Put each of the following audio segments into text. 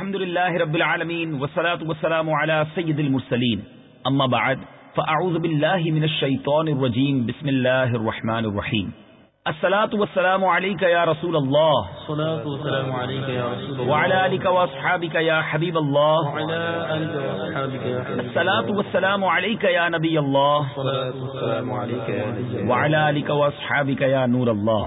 الحمد لله رب العالمين والصلاة والسلام على سيد المرسلين أما بعد فأعوذ بالله من الشيطان الرجيم بسم الله الرحمن الرحيم الصلاة والسلام عليك يا رسول الله. الصلاة والسلام عليك يا رسول الله. وعلى آلك وأصحابك يا حبيب الله. وعلى آلك حبيب الصلاة والسلام عليك يا نبي الله. الصلاة والسلام يا نبي الله. وعلى آلك يا نور يا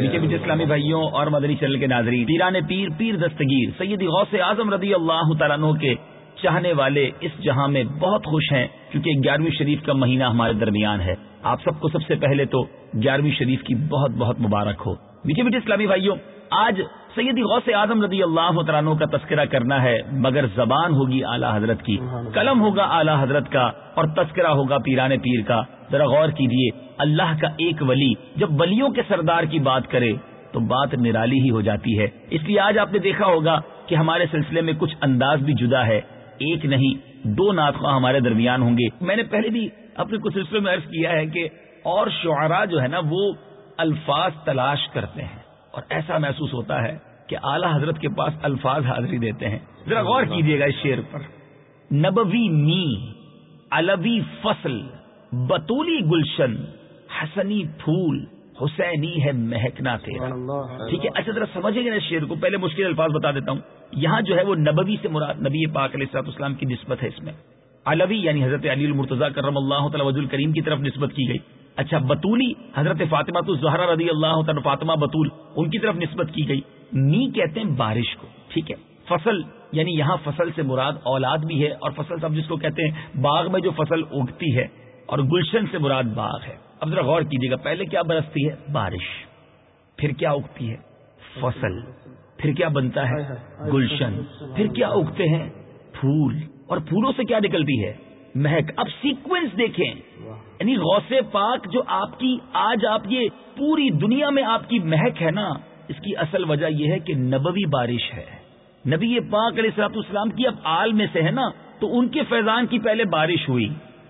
میٹھے میٹھے اسلامی بھائیوں اور مدنی چل کے ناظرین پیران پیر پیر دستگیر سیدی غوث اعظم رضی اللہ تعالیٰ عنہ کے چاہنے والے اس جہاں میں بہت خوش ہیں کیونکہ گیارہویں شریف کا مہینہ ہمارے درمیان ہے۔ آپ سب کو سب سے پہلے تو گیارہویں شریف کی بہت بہت مبارک ہو۔ میٹھے میٹھے اسلامی بھائیوں، آج سیدی غوث اعظم رضی اللہ تعالیٰ کا تذکرہ کرنا ہے، مگر زبان ہوگی اعلیٰ حضرت کی، قلم ہوگا اعلیٰ حضرت کا، اور تذکرہ ہوگا پیران پیر کا۔ ذرا غور کیجیے اللہ کا ایک ولی جب ولیوں کے سردار کی بات کرے تو بات نرالی ہی ہو جاتی ہے۔ اس لیے آج آپ نے دیکھا ہوگا کہ ہمارے سلسلے میں کچھ انداز بھی جدا ہے۔ ایک نہیں، دو ناطخواں ہمارے درمیان ہوں گے۔ میں نے پہلے بھی اپنے کچھ سلسلے میں عرض کیا ہے کہ اور شعراء جو ہے نا وہ الفاظ تلاش کرتے ہیں اور ایسا محسوس ہوتا ہے کہ اعلی حضرت کے پاس الفاظ حاضری دیتے ہیں۔ ذرا غور کیجیے گا اس شعر پر۔ نبوی می الوی فصل بطولی گلشن حسنی پھول حسینی ہے مہکنا تیرا۔ ٹھیک ہے اچھا ذرا سمجھیں گے نا شعر کو۔ پہلے مشکل الفاظ بتا دیتا ہوں۔ یہاں جو ہے وہ نبوی سے مراد نبی پاک علیہ السلاط اسلام کی نسبت ہے اس میں۔ علوی یعنی حضرت علی المرتضی کرم اللہ تعالی وز الکریم کی طرف نسبت کی گئی۔ اچھا بطولی حضرت فاطمہ تو زہرا رضی اللہ تعالی فاطمہ بطول ان کی طرف نسبت کی گئی۔ می کہتے ہیں بارش کو ٹھیک ہے۔ فصل یعنی یہاں فصل سے مراد اولاد بھی ہے اور فصل سب جس کو کہتے ہیں باغ میں جو فصل اگتی ہے اور گلشن سے مراد باغ ہے۔ اب ذرا غور کیجیے گا پہلے کیا برستی ہے؟ بارش۔ پھر کیا اگتی ہے؟ فصل۔ پھر کیا بنتا ہے؟ گلشن۔ پھر کیا اگتے ہیں؟ پھول۔ اور پھولوں سے کیا نکلتی ہے؟ مہک۔ اب سیکوینس دیکھیں۔ یعنی غوث پاک جو آپ کی، آج آپ یہ پوری دنیا میں آپ کی مہک ہے نا، اس کی اصل وجہ یہ ہے کہ نبوی بارش ہے۔ نبی پاک علیہ السلاط اسلام کی اب آل میں سے ہے نا، تو ان کے فیضان کی پہلے بارش ہوئی۔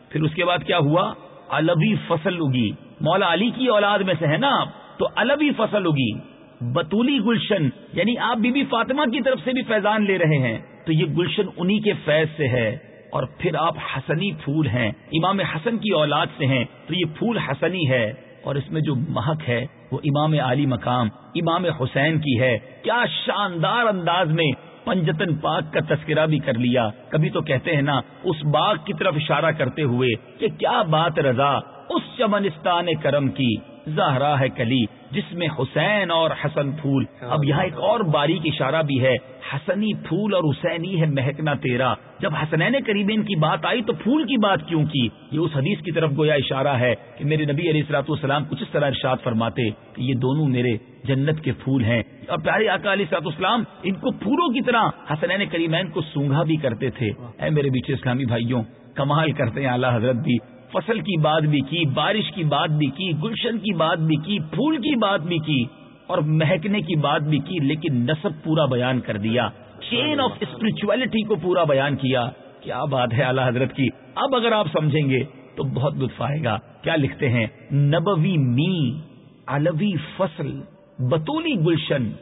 پھر اس کے بعد کیا ہوا؟ البی فصل اگی۔ مولا علی کی اولاد میں سے ہے نا آپ، تو البی فصل اگی۔ بطولی گلشن یعنی آپ بی بی فاطمہ کی طرف سے بھی فیضان لے رہے ہیں۔ تو یہ گلشن انہی کے فیض سے ہے اور پھر آپ حسنی پھول ہیں، امام حسن کی اولاد سے ہیں، تو یہ پھول حسنی ہے اور اس میں جو مہک ہے وہ امام علی مقام، امام حسین کی ہے۔ کیا شاندار انداز میں پنجتن پاک کا تذکرہ بھی کر لیا۔ کبھی تو کہتے ہیں نا، اس باغ کی طرف اشارہ کرتے ہوئے کہ کیا بات رضا، اس چمنستان کرم کی۔ زہرا ہے کلی، جس میں حسین اور حسن پھول۔ اب یہاں ایک اور باریک اشارہ بھی ہے، حسنی پھول اور حسینی ہے مہکنا تیرا۔ جب حسنین کریمین کی بات آئی تو پھول کی بات کیوں کی؟ یہ اس حدیث کی طرف گویا اشارہ ہے کہ میرے نبی علیہ السلاط والسلام کچھ اس طرح ارشاد فرماتے کہ یہ دونوں میرے جنت کے پھول ہیں۔ اور پیارے آقا علیہ سلاط اسلام ان کو پھولوں کی طرح حسنین کریمین کو سونگا بھی کرتے تھے۔ اے میرے بیچے اسلامی بھائیوں، کمال کرتے ہیں اعلیٰ حضرت بھی۔ فصل کی بات بھی کی، بارش کی بات بھی کی، گلشن کی بات بھی کی، پھول کی بات بھی کی اور مہکنے کی بات بھی کی، لیکن نصب پورا بیان کر دیا۔ چین آف اسپرچولیٹی کو پورا بیان کیا۔ کیا بات ہے اعلیٰ حضرت کی؟ اب اگر آپ سمجھیں گے تو بہت لطف آئے گا۔ کیا لکھتے ہیں؟ نبوی می الوی فصل، بطولی گلشن،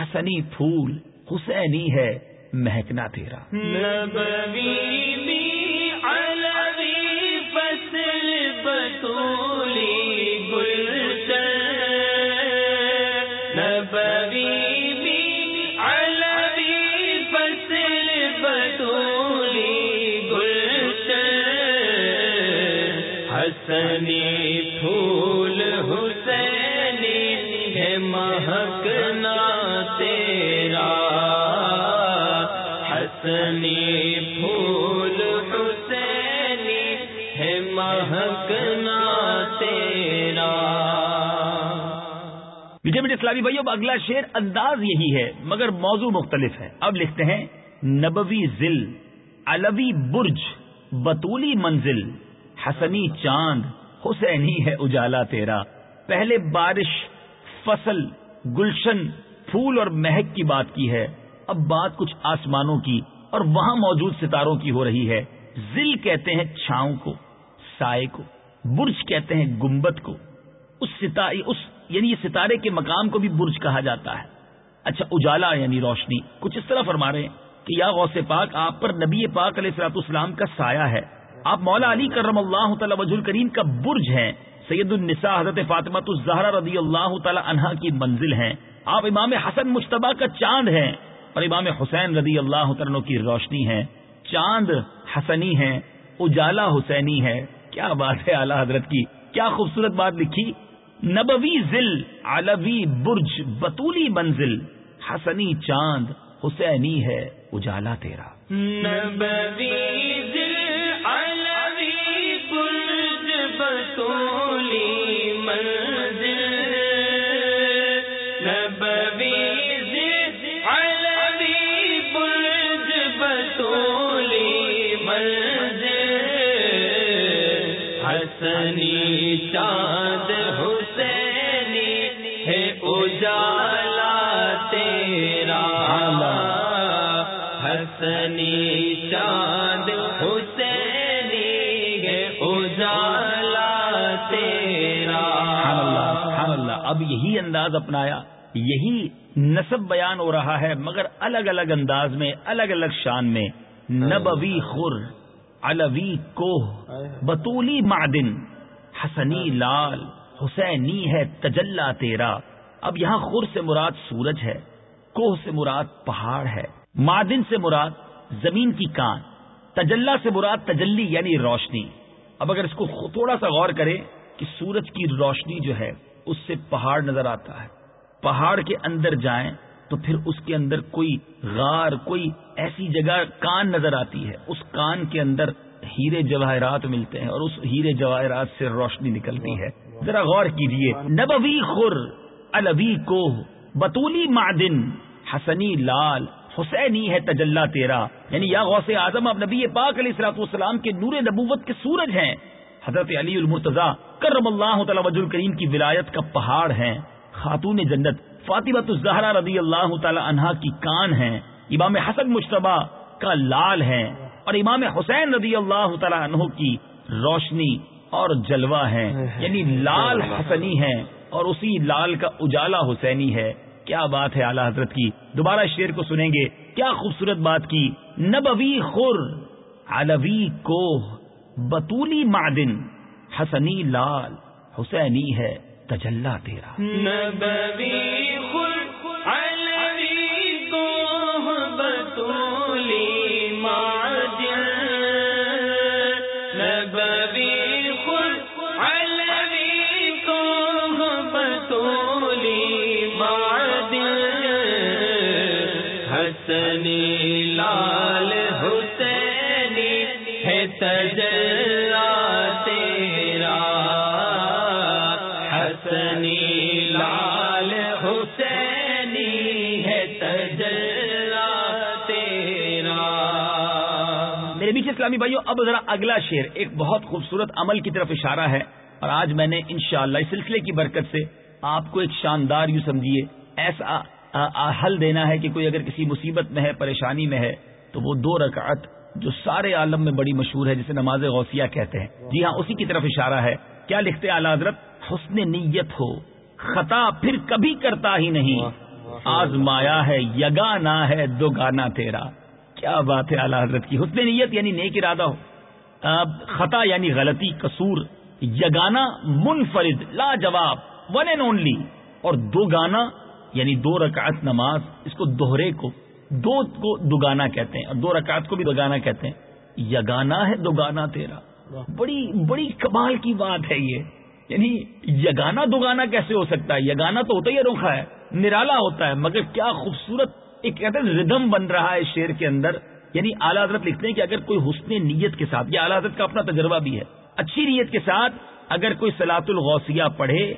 حسنی پھول، حسینی ہے، مہکنا تیرا۔ نبوی حسنی پھول حسینی ہے مہکنا تیرا۔ میٹھے میٹھے اسلامی بھائیوں اب اگلا شعر انداز یہی ہے، مگر موضوع مختلف ہے۔ اب لکھتے ہیں، نبوی ذل الوی برج، بطولی منزل، حسنی چاند، حسینی ہے اجالا تیرا۔ پہلے بارش، فصل، گلشن، پھول اور مہک کی بات کی ہے، اب بات کچھ آسمانوں کی۔ اور وہاں موجود ستاروں کی ہو رہی ہے۔ ذل کہتے ہیں چھاؤں کو، سائے کو، برج کہتے ہیں گمبت کو۔ اس ستارے اس یعنی یہ ستارے کے مقام کو بھی برج کہا جاتا ہے۔ اچھا اجالا یعنی روشنی۔ کچھ اس طرح فرما رہے ہیں کہ یا غوث پاک، آپ پر نبی پاک علیہ السلاط اسلام کا سایہ ہے۔ آپ مولا علی کرم اللہ تعالی وجہ کریم کا برج ہیں۔ سید النساء حضرت فاطمہ الزہرا رضی اللہ تعالی عنہا کی منزل ہیں۔ آپ امام حسن مشتبہ کا چاند ہیں۔ اور امام حسین رضی اللہ تعالیٰ کی روشنی ہے، چاند حسنی ہے، اجالا حسینی ہے۔ کیا بات ہے اعلی حضرت کی؟ کیا خوبصورت بات لکھی؟ نبوی ذل، علوی برج، بطولی منزل۔ حسنی چاند، حسینی ہے، اجالا تیرا۔ نبوی ذل، علوی برج، بطولی چاند حسینی ہے اجالا تیرا حسنی چاند حسینی ہے اجالا تیرا اللہ اللہ۔ اب یہی انداز اپنایا، یہی نصب بیان ہو رہا ہے، مگر الگ الگ انداز میں، الگ الگ شان میں۔ نبوی خر، علوی کوہ، بطولی معدن۔ حسنی لال حسینی ہے تجلا تیرا۔ اب یہاں خر سے مراد سورج ہے کوہ سے مراد پہاڑ ہے۔ معدن سے مراد زمین کی کان تجلا سے مراد تجلی یعنی روشنی۔ اب اگر اس کو تھوڑا سا غور کرے کہ سورج کی روشنی جو ہے اس سے پہاڑ نظر آتا ہے۔ پہاڑ کے اندر جائیں تو پھر اس کے اندر کوئی غار کوئی ایسی جگہ کان نظر آتی ہے۔ اس کان کے اندر ہیرے جواہرات ملتے ہیں اور اس ہیرے جواہرات سے روشنی نکلتی ہے۔ ذرا غور کیجیے۔ نبوی خر الوی کوہ بطولی معدن حسنی لال حسینی ہے تجلا تیرا۔ یعنی یا غوث اعظم اب نبی پاک علیہ السلاط والسلام کے نور نبوت کے سورج ہیں۔ حضرت علی المرتضی کرم اللہ تعالی وجہ الکریم کی ولایت کا پہاڑ ہیں۔ خاتون جنت فاطمت الزہرا رضی اللہ تعالی عنہا کی کان ہیں۔ امام حسن مشتبہ کا لال ہے اور امام حسین رضی اللہ تعالی عنہ کی روشنی اور جلوہ ہے یعنی لال حسنی ہے اور اسی لال کا اجالا حسینی ہے۔ کیا بات ہے اعلی حضرت کی؟ دوبارہ شعر کو سنیں گے۔ کیا خوبصورت بات کی۔ نبوی خر علوی کوہ بطولی معدن حسنی لال حسینی ہے تجلا تیرا۔ نبوی لال حسینی ہے تجلا تیرا، حسنی لال حسینی ہے تجلا تیرا۔ میرے بیچ اسلامی بھائیوں اب ذرا اگلا شعر، ایک بہت خوبصورت عمل کی طرف اشارہ ہے۔ اور آج میں نے انشاءاللہ اس سلسلے کی برکت سے آپ کو ایک شاندار یوں سمجھیے ایسا حل دینا ہے کہ کوئی اگر کسی مصیبت میں ہے پریشانی میں ہے تو وہ دو رکعت جو سارے عالم میں بڑی مشہور ہے جسے نماز غوثیہ کہتے ہیں۔ جی ہاں اسی کی طرف اشارہ ہے۔ کیا لکھتے اعلی حضرت؟ حسن نیت ہو خطا پھر کبھی کرتا ہی نہیں۔ آزمایا ہے یگانا ہے دو گانا تیرا۔ کیا بات ہے اعلی حضرت کی۔ حسن نیت یعنی نیک ارادہ ہو۔ خطا یعنی غلطی قصور۔ یگانا منفرد لاجواب ون اینڈ اونلی اور دو گانا یعنی دو رکعت نماز، اس کو دوہرے کو دو کو دوگانا کہتے ہیں اور دو رکعت کو بھی دوگانا کہتے ہیں۔ یگانا ہے دوگانا تیرا۔ بڑی بڑی کمال کی بات ہے یہ۔ یعنی یگانا دوگانا کیسے ہو سکتا ہے؟ یگانا تو ہوتا ہی روکھا ہے، نرالا ہوتا ہے، مگر کیا خوبصورت ایک کہتے ہیں ردم بن رہا ہے شیر کے اندر۔ یعنی اعلیٰ حضرت لکھتے ہیں کہ اگر کوئی حسن نیت کے ساتھ، یہ اعلیٰ حضرت کا اپنا تجربہ بھی ہے۔ اچھی نیت کے ساتھ اگر کوئی سلاۃ الغوثیہ پڑھے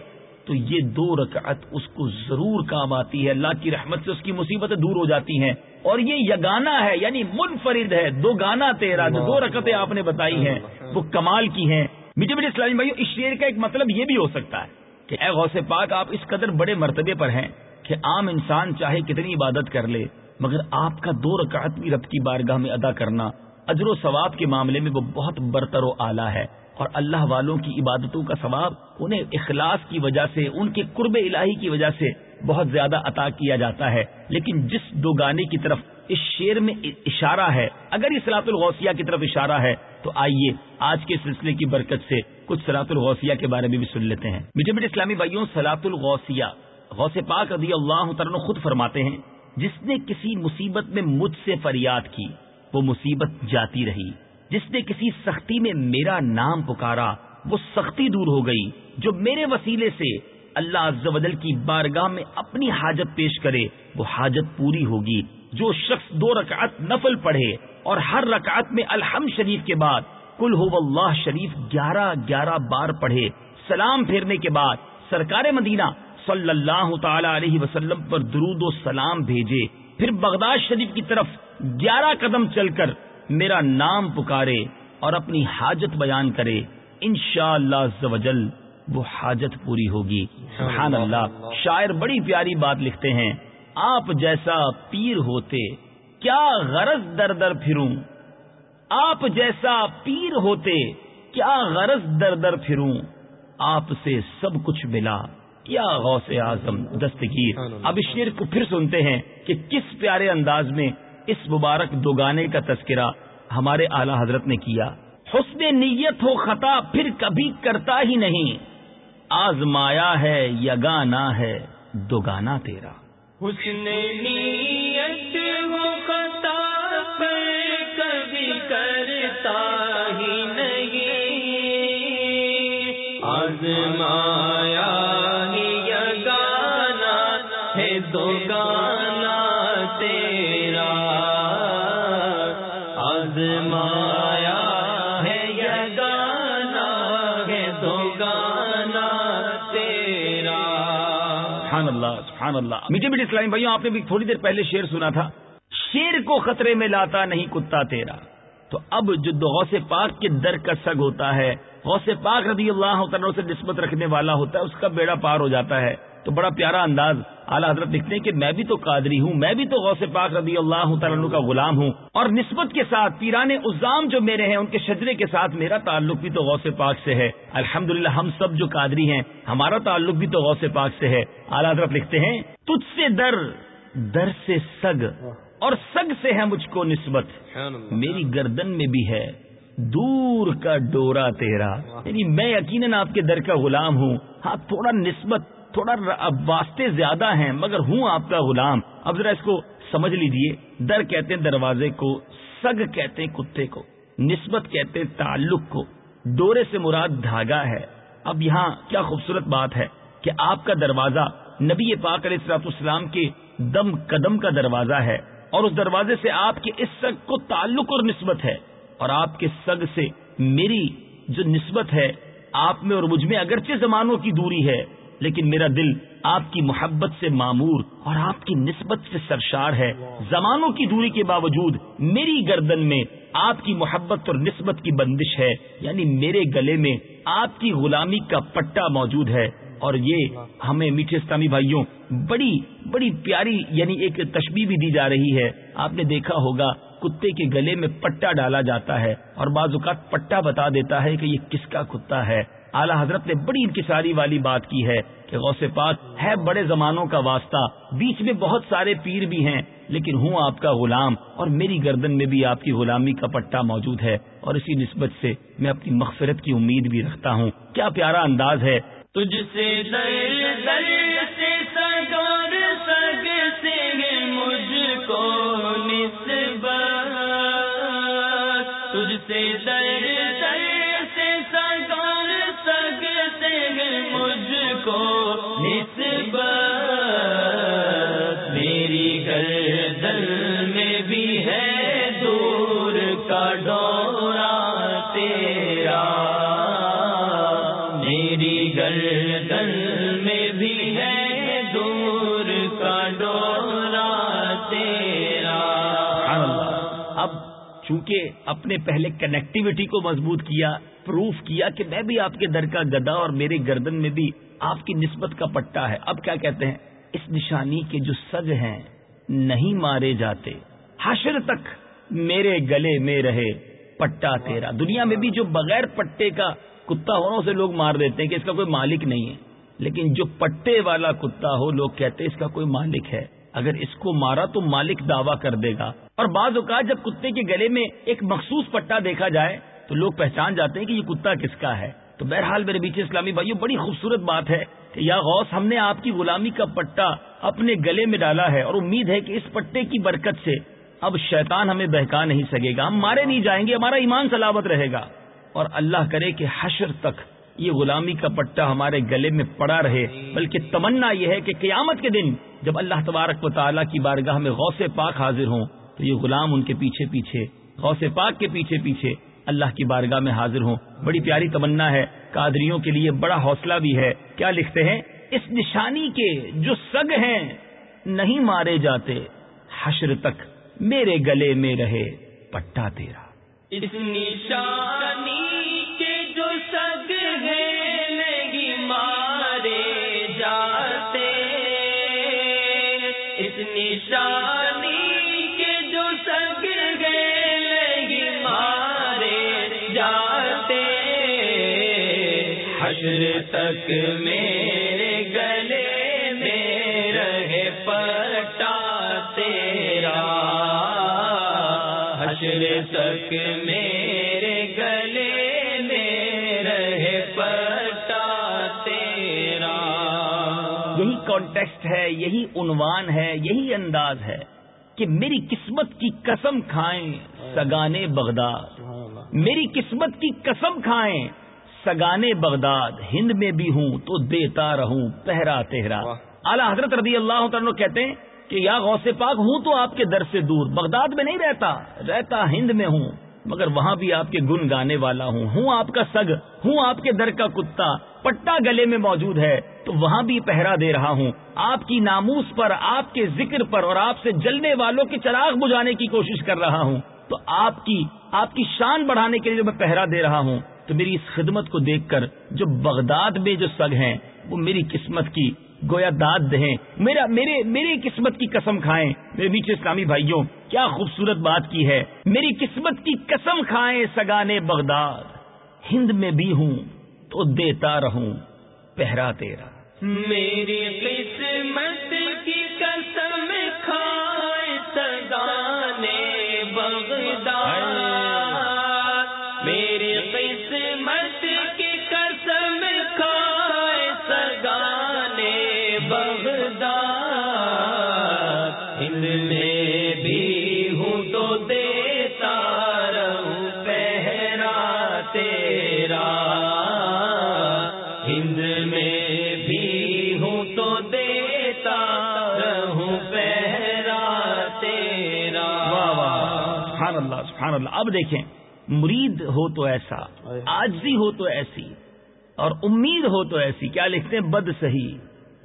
تو یہ دو رکعت اس کو ضرور کام آتی ہے۔ اللہ کی رحمت سے اس کی مصیبتیں دور ہو جاتی ہیں۔ اور یہ یگانا ہے یعنی منفرد ہے۔ دو گانا تیرا، جو دو رکعتیں آپ نے بتائی ہیں، وہ کمال کی ہیں۔ میٹھے میٹھے اسلامی بھائیو، اس شعر کا ایک مطلب یہ بھی ہو سکتا ہے کہ اے غوث پاک، آپ اس قدر بڑے مرتبے پر ہیں کہ عام انسان چاہے کتنی عبادت کر لے، مگر آپ کا دو رکعت بھی رب کی بارگاہ میں ادا کرنا، اجر و ثواب کے معاملے میں وہ بہت برتر و اعلیٰ ہے۔ اور اللہ والوں کی عبادتوں کا ثواب انہیں اخلاص کی وجہ سے، ان کے قرب الہی کی وجہ سے بہت زیادہ عطا کیا جاتا ہے۔ لیکن جس دو گانے کی طرف اس شیر میں اشارہ ہے، اگر یہ سلاط الغوثیہ کی طرف اشارہ ہے، تو آئیے آج کے سلسلے کی برکت سے کچھ سلاط الغوثیہ کے بارے میں بھی سن لیتے ہیں۔ میٹھے میٹھے اسلامی بھائیوں سلاط الغوثیہ، غوث پاک رضی اللہ تعالیٰ خود فرماتے ہیں، جس نے کسی مصیبت میں مجھ سے فریاد کی، وہ مصیبت جاتی رہی۔ جس نے کسی سختی میں میرا نام پکارا، وہ سختی دور ہو گئی جو میرے وسیلے سے اللہ عز و جل کی بارگاہ میں اپنی حاجت پیش کرے، وہ حاجت پوری ہوگی۔ جو شخص دو رکعت نفل پڑھے اور ہر رکعت میں الحم شریف کے بعد کل ہو اللہ شریف گیارہ گیارہ بار پڑھے، سلام پھیرنے کے بعد سرکار مدینہ صلی اللہ تعالی علیہ وسلم پر درود و سلام بھیجے۔ پھر بغداد شریف کی طرف گیارہ قدم چل کر میرا نام پکارے اور اپنی حاجت بیان کرے انشاءاللہ شاء اللہ وہ حاجت پوری ہوگی۔ سبحان اللہ۔ شاعر بڑی پیاری بات لکھتے ہیں آپ جیسا پیر ہوتے کیا غرض در در پھروں؟ آپ جیسا پیر ہوتے کیا غرض در در پھروں؟ آپ سے سب کچھ ملا۔ یا غوث اعظم دستگیر۔ اب اس شیر کو پھر سنتے ہیں کہ کس پیارے انداز میں اس مبارک دو گانے کا تذکرہ ہمارے اعلی حضرت نے کیا۔ حسن نیت ہو خطا پھر کبھی کرتا ہی نہیں۔ آزمایا ہے یگانا ہے دو گانا تیرا۔ حسن نیت ہو خطا پھر کبھی کرتا ہی نہیں۔ آزمایا دو گانا تیرا سبحان اللہ سبحان اللہ۔ میٹھے میٹھے اسلامی بھائیوں، آپ نے بھی تھوڑی دیر پہلے شیر سنا تھا، شیر کو خطرے میں لاتا نہیں کتا تیرا۔ تو اب جو غوث پاک کے در کا سگ ہوتا ہے، غوث پاک رضی اللہ تعالیٰ سے نسبت رکھنے والا ہوتا ہے، اس کا بیڑا پار ہو جاتا ہے۔ تو بڑا پیارا انداز۔ اعلیٰ حضرت لکھتے ہیں کہ میں بھی تو قادری ہوں میں بھی تو غوث پاک رضی اللہ تعالیٰ کا غلام ہوں۔ اور نسبت کے ساتھ پیران ازام جو میرے ہیں ان کے شجرے کے ساتھ میرا تعلق بھی تو غوث پاک سے ہے۔ الحمد ہم سب جو قادری ہیں ہمارا تعلق بھی تو غوث پاک سے ہے۔ اعلیٰ حضرت لکھتے ہیں تجھ سے در در سے سگ اور سگ سے ہے مجھ کو نسبت۔ میری گردن میں بھی ہے۔ دور کا ڈورا تیرا۔ یعنی میں یقیناً آپ کے در کا غلام ہوں۔ ہاں تھوڑا نسبت، تھوڑا واسطے زیادہ ہیں، مگر ہوں آپ کا غلام۔ اب ذرا اس کو سمجھ لیجیے۔ در کہتے ہیں دروازے کو، سگ کہتے ہیں کتے کو۔ نسبت کہتے ہیں تعلق کو۔ ڈورے سے مراد دھاگا ہے۔ اب یہاں کیا خوبصورت بات ہے کہ آپ کا دروازہ نبی پاک علیہ السلاط اسلام کے دم قدم کا دروازہ ہے، اور اس دروازے سے آپ کے اس سگ کو تعلق اور نسبت ہے۔ اور آپ کے سگ سے میری جو نسبت ہے، آپ میں اور مجھ میں اگرچہ زمانوں کی دوری ہے، لیکن میرا دل آپ کی محبت سے معمور اور آپ کی نسبت سے سرشار ہے۔ زمانوں کی دوری کے باوجود میری گردن میں آپ کی محبت اور نسبت کی بندش ہے یعنی میرے گلے میں آپ کی غلامی کا پٹا موجود ہے۔ اور یہ ہمیں میٹھے اسلامی بھائیوں، بڑی بڑی پیاری یعنی ایک تشبیح بھی دی جا رہی ہے۔ آپ نے دیکھا ہوگا کتے کے گلے میں پٹا ڈالا جاتا ہے اور بعض اوقات پٹا بتا دیتا ہے کہ یہ کس کا کتا ہے۔ اعلی حضرت نے بڑی انکساری والی بات کی ہے کہ غوث پاک ہے بڑے زمانوں کا واسطہ، بیچ میں بہت سارے پیر بھی ہیں، لیکن ہوں آپ کا غلام اور میری گردن میں بھی آپ کی غلامی کا پٹا موجود ہے۔ اور اسی نسبت سے میں اپنی مغفرت کی امید بھی رکھتا ہوں۔ کیا پیارا انداز ہے؟ تجھ سے در در سے سگور سگ سے مجھ کو۔ میری گردن میں بھی ہے، دور کا ڈورا تیرا۔ اب چونکہ اپنے پہلے کنیکٹیوٹی کو مضبوط کیا پروف کیا کہ میں بھی آپ کے در کا گدا اور میرے گردن میں بھی آپ کی نسبت کا پٹا ہے۔ اب کیا کہتے ہیں؟ اس نشانی کے جو سگ ہیں، نہیں مارے جاتے۔ حشر تک میرے گلے میں رہے پٹا تیرا۔ دنیا میں بھی جو بغیر پٹے کا کتا ہو اسے لوگ مار دیتے ہیں کہ اس کا کوئی مالک نہیں ہے۔ لیکن جو پٹے والا کتا ہو، لوگ کہتے ہیں اس کا کوئی مالک ہے۔ اگر اس کو مارا تو مالک دعویٰ کر دے گا۔ اور بعض اوقات جب کتے کے گلے میں ایک مخصوص پٹا دیکھا جائے، تو لوگ پہچان جاتے ہیں کہ یہ کتا کس کا ہے۔ تو بہرحال میرے بیچے اسلامی بھائیوں، بڑی خوبصورت بات ہے کہ یا غوث، ہم نے آپ کی غلامی کا پٹا اپنے گلے میں ڈالا ہے اور امید ہے کہ اس پٹے کی برکت سے اب شیطان ہمیں بہکا نہیں سکے گا۔ ہم مارے نہیں جائیں گے، ہمارا ایمان سلامت رہے گا۔ اور اللہ کرے کہ حشر تک یہ غلامی کا پٹا ہمارے گلے میں پڑا رہے۔ بلکہ تمنا یہ ہے کہ قیامت کے دن جب اللہ تبارک و تعالیٰ کی بارگاہ میں غوث پاک حاضر ہوں، تو یہ غلام ان کے پیچھے پیچھے، غوث پاک کے پیچھے پیچھے اللہ کی بارگاہ میں حاضر ہوں۔ بڑی پیاری تمنا ہے۔ قادریوں کے لیے بڑا حوصلہ بھی ہے۔ کیا لکھتے ہیں؟ اس نشانی کے جو سگ ہیں، نہیں مارے جاتے، حشر تک میرے گلے میں رہے پٹا تیرا۔ اس نشانی کے جو سگ ہیں نہیں مارے جاتے۔ اس نشانی کے جو سگ ہیں نہیں مارے جاتے۔ حشر تک میرے گلے میں رہے پٹا تیرا حشر تک میرے گلے میں رہے پٹا تیرا۔ یہی کانٹیکسٹ ہے یہی عنوان ہے یہی انداز ہے کہ میری قسمت کی قسم کھائیں سگانے بغداد۔ میری قسمت کی قسم کھائیں سگانے بغداد۔ ہند میں بھی ہوں تو دیتا رہوں پہرا تہرا۔ اعلی حضرت رضی اللہ تعالیٰ کہتے ہیں کہ یا غوث پاک ہوں تو آپ کے در سے دور، بغداد میں نہیں رہتا رہتا ہند میں ہوں، مگر وہاں بھی آپ کے گن گانے والا ہوں ہوں آپ کا سگ، ہوں آپ کے در کا کتا، پٹا گلے میں موجود ہے، تو وہاں بھی پہرا دے رہا ہوں۔ آپ کی ناموس پر، آپ کے ذکر پر اور آپ سے جلنے والوں کے چراغ بجھانے کی کوشش کر رہا ہوں۔ تو آپ کی آپ کی شان بڑھانے کے لیے میں پہرا دے رہا ہوں، تو میری اس خدمت کو دیکھ کر جو بغداد میں جو سگ ہیں، وہ میری قسمت کی گویا داد دیں میرا میرے میری قسمت کی قسم کھائیں۔ میرے نیچے اسلامی بھائیوں، کیا خوبصورت بات کی ہے۔ میری قسمت کی قسم کھائیں سگانے بغداد۔ ہند میں بھی ہوں تو دیتا رہوں پہرا تیرا۔ میری قسمت کی قسم میں بھی ہوں تو دیتا رہوں پہرا تیرا۔ ہند میں بھی ہوں تو دیتا رہوں پہرا تیرا۔ سبحان اللہ سبحان اللہ اب دیکھیں مرید ہو تو ایسا آجزی ہو تو ایسی اور امید ہو تو ایسی۔ کیا لکھتے ہیں؟ بد سہی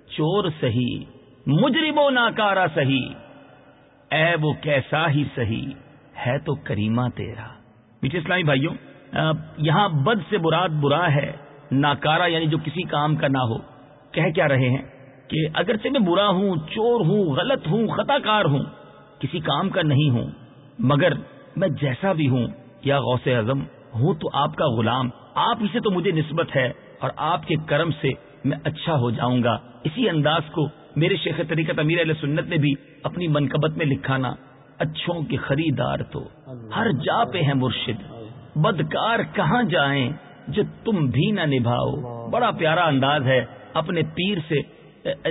چور سہی مجرم و ناکارا سہی اے وہ کیسا ہی سہی ہے تو کریمہ تیرا۔ بیچ اسلامی بھائیوں یہاں بد سے براد برا ہے ناکارا یعنی جو کسی کام کا نہ ہو۔ کہہ کیا رہے ہیں کہ اگرچہ میں برا ہوں، چور ہوں، غلط ہوں، خطا کار ہوں، کسی کام کا نہیں ہوں، مگر میں جیسا بھی ہوں، یا غوث اعظم، ہوں تو آپ کا غلام، آپ ہی سے تو مجھے نسبت ہے، اور آپ کے کرم سے میں اچھا ہو جاؤں گا۔ اسی انداز کو میرے شیخ طریقت امیر علیہ سنت نے بھی اپنی منقبت میں لکھانا اچھوں کے خریدار تو۔ ہر جا پہ ہے مرشد۔ بدکار کہاں جائیں جو تم بھی نہ نبھاؤ۔ بڑا پیارا انداز ہے اپنے پیر سے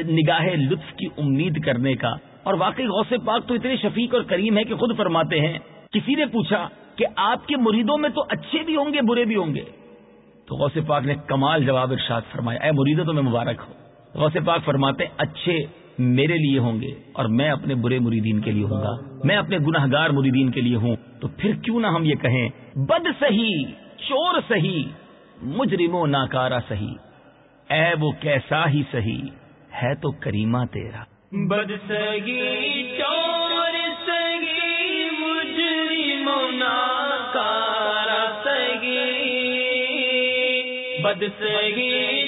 نگاہ لطف کی امید کرنے کا۔ اور واقعی غوث پاک تو اتنے شفیق اور کریم ہے کہ خود فرماتے ہیں کسی نے پوچھا کہ آپ کے مریدوں میں تو اچھے بھی ہوں گے برے بھی ہوں گے؟ تو غوث پاک نے کمال جواب ارشاد فرمایا اے مریدوں تو میں مبارک ہوں۔ غوث پاک فرماتے ہیں، اچھے میرے لیے ہوں گے اور میں اپنے برے مریدین کے لیے ہوں گا، میں اپنے گناہ گار مریدین کے لیے ہوں۔ تو پھر کیوں نہ ہم یہ کہیں، بد سہی چور سہی مجرم و ناکارا سہی اے وہ کیسا ہی سہی ہے تو کریمہ تیرا۔ بد سگی چور سگی مجرم ناکارا سگی بد سگی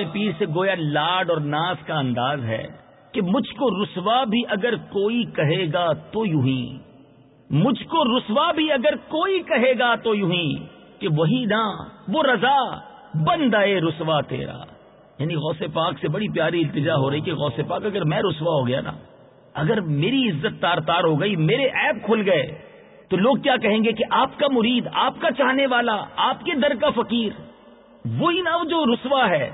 اپنے پیر سے گویا لاڈ اور ناز کا انداز ہے کہ مجھ کو رسوا بھی اگر کوئی کہے گا تو یوں ہی۔ مجھ کو رسوا بھی اگر کوئی کہے گا تو یوں ہی کہ وہی نا وہ رضا بندہ رسوا تیرا۔ یعنی غوث پاک سے بڑی پیاری التجا ہو رہی کہ غوث پاک اگر میں رسوا ہو گیا نا، اگر میری عزت تار تار ہو گئی، میرے ایپ کھل گئے، تو لوگ کیا کہیں گے کہ آپ کا مرید، آپ کا چاہنے والا، آپ کے در کا فقیر، وہی نا جو رسوا ہے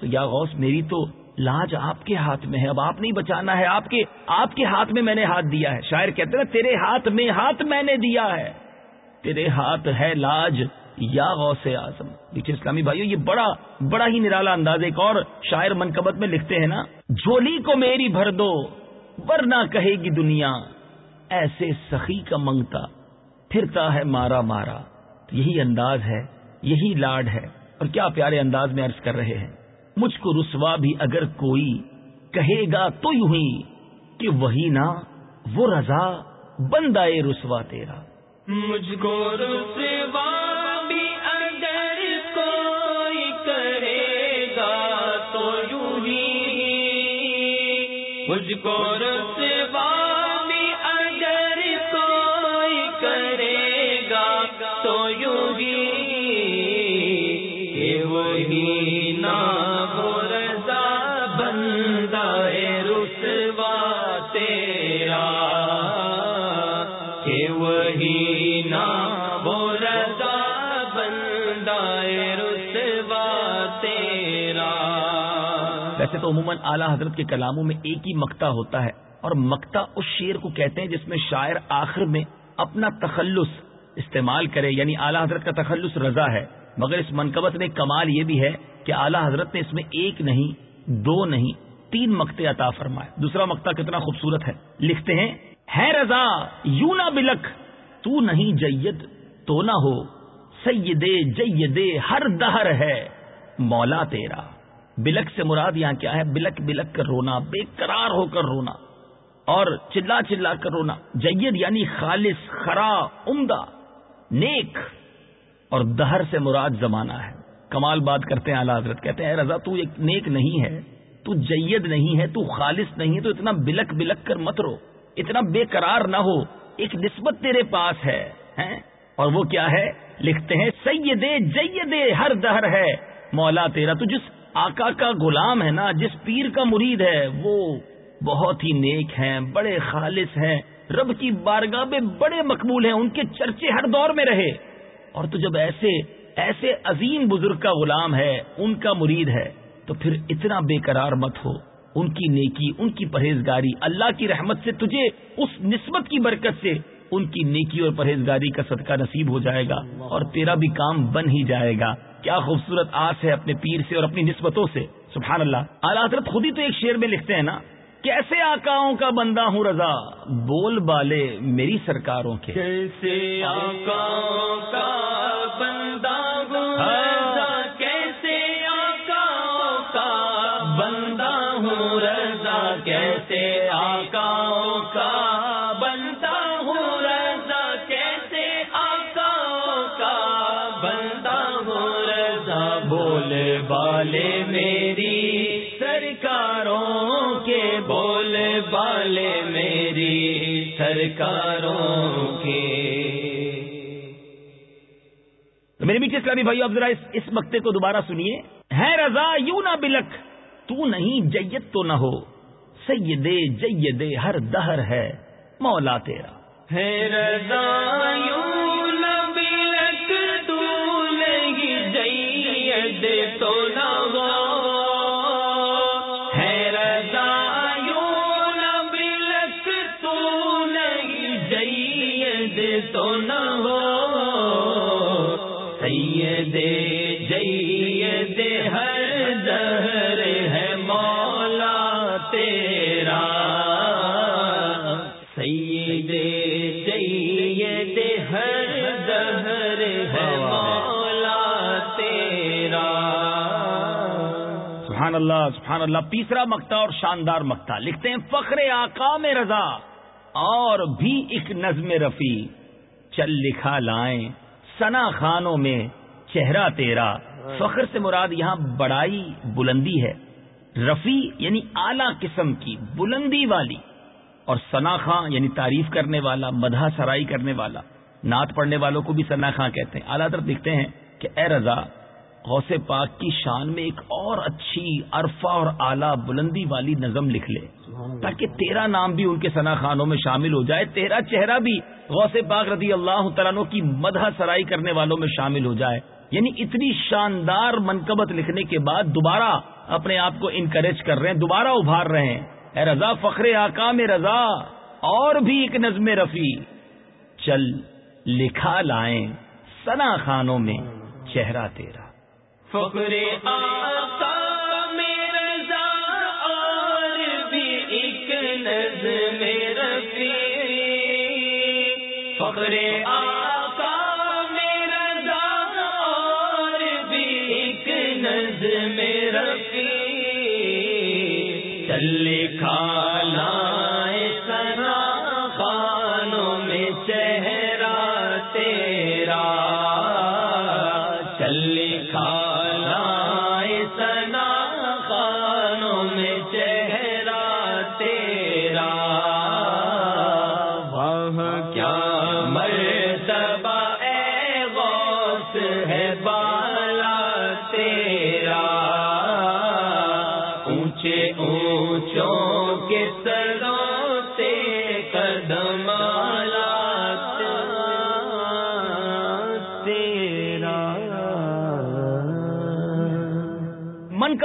تو یا غوث، میری تو لاج آپ کے ہاتھ میں ہے، اب آپ نہیں بچانا ہے، آپ کے آپ کے ہاتھ میں میں نے ہاتھ دیا ہے۔ شاعر کہتے ہیں تیرے ہاتھ میں ہاتھ میں نے دیا ہے۔ تیرے ہاتھ ہے لاج، یا غوث اعظم۔ پیچھے اسلامی بھائیو، یہ بڑا بڑا ہی نرالا انداز ایک اور شاعر منقبت میں لکھتے ہیں نا، جھولی کو میری بھر دو، ورنہ کہے گی دنیا، ایسے سخی کا منگتا، پھرتا ہے مارا مارا۔ یہی انداز ہے، یہی لاڈ ہے۔ اور کیا پیارے انداز میں عرض کر رہے ہیں۔ مجھ کو رسوا بھی اگر کوئی کہے گا تو یوں ہی کہ وہی نا وہ رضا بندائے رسوا تیرا۔ مجھ کو رسوا بھی اگر کوئی کرے گا تو یوں ہی۔ مجھ کو ویسے اعلیٰ حضرت کے کلاموں میں ایک ہی مکتا ہوتا ہے اور مکتا اس شعر کو کہتے ہیں جس میں شاعر آخر میں اپنا تخلص استعمال کرے یعنی اعلیٰ حضرت کا تخلص رضا ہے۔ مگر اس منقبت میں کمال یہ بھی ہے کہ اعلیٰ حضرت نے اس میں ایک نہیں، دو نہیں، تین مکتے عطا فرمائے۔ دوسرا مکتا کتنا خوبصورت ہے۔ لکھتے ہیں، ہے رضا، یوں نہ بلک، تو نہیں جید، تو نہ ہو سیدے جیدے ہر دہر ہے، مولا تیرا۔ بلک سے مراد یہاں کیا ہے؟ بلک بلک کر رونا، بے قرار ہو کر رونا، اور چلا چلا کر رونا، جید یعنی خالص، خرا، عمدہ، نیک، اور دہر سے مراد زمانہ ہے۔ کمال بات کرتے ہیں اعلیٰ حضرت، کہتے ہیں رضا، تو ایک نیک نہیں ہے، تو جید نہیں ہے، تو خالص نہیں ہے، تو اتنا بلک بلک کر مت رو، اتنا بے قرار نہ ہو، ایک نسبت تیرے پاس ہے اور وہ کیا ہے؟ لکھتے ہیں، سید جید، ہر دہر ہے، مولا تیرا، تو جس آقا کا غلام ہے نا، جس پیر کا مرید ہے، وہ بہت ہی نیک ہیں، بڑے خالص ہیں۔ رب کی بارگاہ میں بڑے مقبول ہیں، ان کے چرچے ہر دور میں رہے۔ اور تو جب ایسے ایسے عظیم بزرگ کا غلام ہے، ان کا مرید ہے، تو پھر اتنا بے قرار مت ہو۔ ان کی نیکی، ان کی پرہیزگاری، اللہ کی رحمت سے تجھے اس نسبت کی برکت سے ان کی نیکی اور پرہیزگاری کا صدقہ نصیب ہو جائے گا اور تیرا بھی کام بن ہی جائے گا۔ کیا خوبصورت آس ہے اپنے پیر سے اور اپنی نسبتوں سے۔ سبحان اللہ۔ اعلی حضرت خود ہی تو ایک شعر میں لکھتے ہیں نا کیسے آکاؤں کا بندہ ہوں رضا؟ بول بالے میری سرکاروں کے۔ کیسے آکاؤں کا بندہ ہوں رضا؟ کیسے آکاؤں کا بندہ ہوں رضا؟ کیسے آکاؤں سرکاروں کے۔ تو میرے میٹھے اسلامی بھائی اب ذرا اس, اس کو دوبارہ سنیے۔ ہے رضا یوں نہ بلک تو نہیں جیت تو نہ ہو۔ سیدے جیدے ہر دہر ہے مولا تیرا۔ ہے رضا یوں نہ بلک تو نہیں جید تو اللہ، سبحان اللہ، تیسرا مکتا اور شاندار مکتا لکھتے ہیں، فخر آقا میں رضا، اور بھی ایک نظم رفیع۔ چل لکھا لائیں، سنا خانوں میں چہرہ تیرا۔ فخر سے مراد یہاں بڑائی، بلندی ہے۔ رفیع یعنی اعلی قسم کی، بلندی والی۔ اور سنا خاں یعنی تعریف کرنے والا، مدح سرائی کرنے والا۔ نعت پڑھنے والوں کو بھی سنا خاں کہتے ہیں۔ اعلیٰ طرف دیکھتے ہیں کہ، اے رضا غوث پاک کی شان میں ایک اور اچھی عرفہ اور اعلیٰ بلندی والی نظم لکھ لے۔ تاکہ تیرا نام بھی ان کے سنا خانوں میں شامل ہو جائے تیرا چہرہ بھی غوث پاک رضی اللہ تعالیٰ کی مدح سرائی کرنے والوں میں شامل ہو جائے۔ یعنی اتنی شاندار منقبت لکھنے کے بعد دوبارہ اپنے آپ کو انکریج کر رہے ہیں دوبارہ ابھار رہے ہیں۔ اے رضا فخر آقا میں رضا اور بھی ایک نظم رفیع۔ چل لکھا لائیں سنا خانوں میں چہرہ تیرا۔ فخر آقا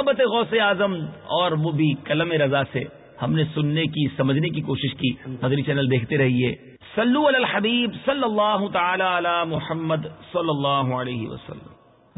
منقبت غوث اعظم اور وہ بھی قلم رضا سے ہم نے سننے کی، سمجھنے کی کوشش کی۔ مدری چینل دیکھتے رہیے۔ سلو الحبیب صلی اللہ تعالی علی محمد صلی اللہ علیہ وسلم۔